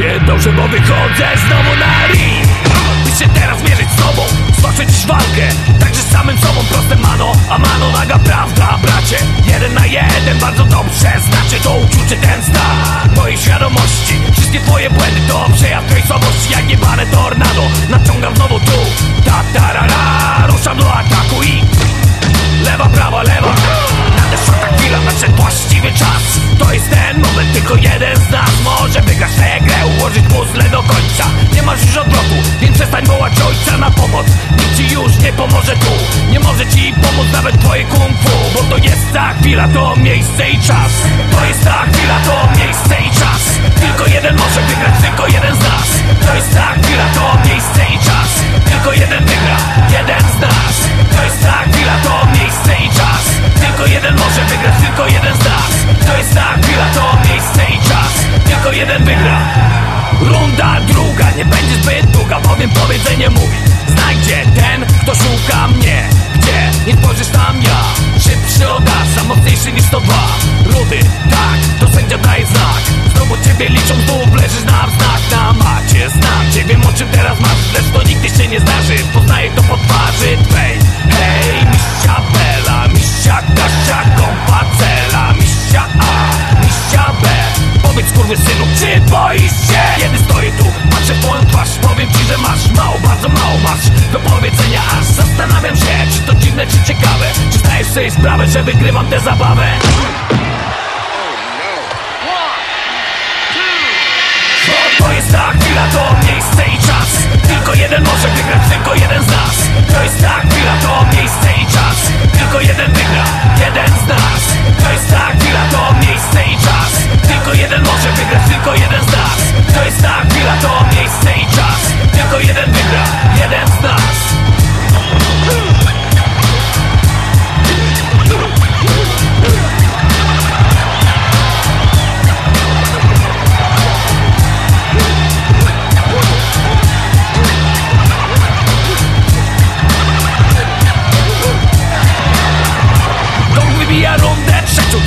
dobrze, bo wychodzę znowu na ring. By się teraz mierzyć z sobą, stoczyć walkę Także samym sobą, proste mano A mano naga prawda, bracie? Jeden na jeden, bardzo dobrze Znacie to uczucie, ten stan Mojej świadomości, wszystkie twoje błędy To przejaw twojej słabości, jak niebane tornado. Naciągam znowu tu, ta tarara Ruszam do ataku i Lewa, prawa, lewa. Nadeszła ta chwila, nadszedł właściwy czas. To jest ten moment, tylko jeden z nas puzzle do końca. Nie masz już odwrotu, więc przestań wołać ojca na pomoc. Nikt ci już nie pomoże tu. Nie może ci pomóc nawet twoje kung fu Bo to jest ta chwila, to miejsce i czas. To jest ta chwila, to miejsce i czas Runda druga, nie będzie zbyt długa Bowiem powiedzenie mówi Znajdzie ten, kto szuka mnie. Gdzie? Nie spojrzysz tam ja. Szybszy od asa, mocniejszy niż 102 Rudy, tak, to sędzia daje znak. Znowu ciebie liczą, znów leżysz nam znak na macie Znam cię, wiem o czym teraz masz. Lecz to nigdy się nie zdarzy. Poznaję to po sobie sprawę, że wygrywam tę zabawę? To jest ta chwila, to miejsce i czas. Tylko jeden może wygrać, tylko jeden z nas. To jest ta chwila, to miejsce i czas. Tylko jeden wygra, jeden z nas. To jest ta chwila, to miejsce i czas. Tylko jeden może wygrać, tylko jeden z nas. To jest ta chwila, to miejsce i czas. Tylko jeden wygra, jeden z nas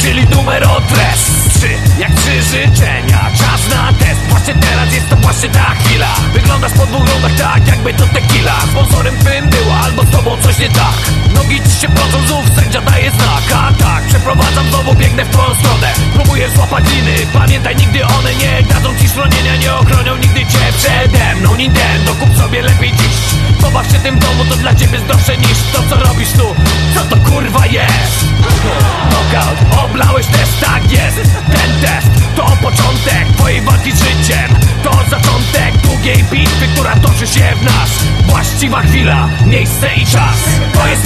czyli numer tres Trzy, jak trzy życzenia, czas na test. Właśnie teraz jest to właśnie ta chwila. Wyglądasz po dwóch rundach tak, jakby to tequila. Sponsorem twym była, albo z tobą coś nie tak. Nogi ci się procą, znów sędzia daje znak. A tak, przeprowadzam znowu, biegnę w twoją stronę. Próbuję złapać liny, pamiętaj, nigdy one nie dadzą ci schronienia Nie ochronią nigdy cię przede mną. Nintendo, kup sobie lepiej dziś. Pobaw się tym domu, to dla ciebie zdrowsze niż początek twojej walki z życiem. To zaczątek długiej bitwy, która toczy się w nas. Właściwa chwila, miejsce i czas. To jest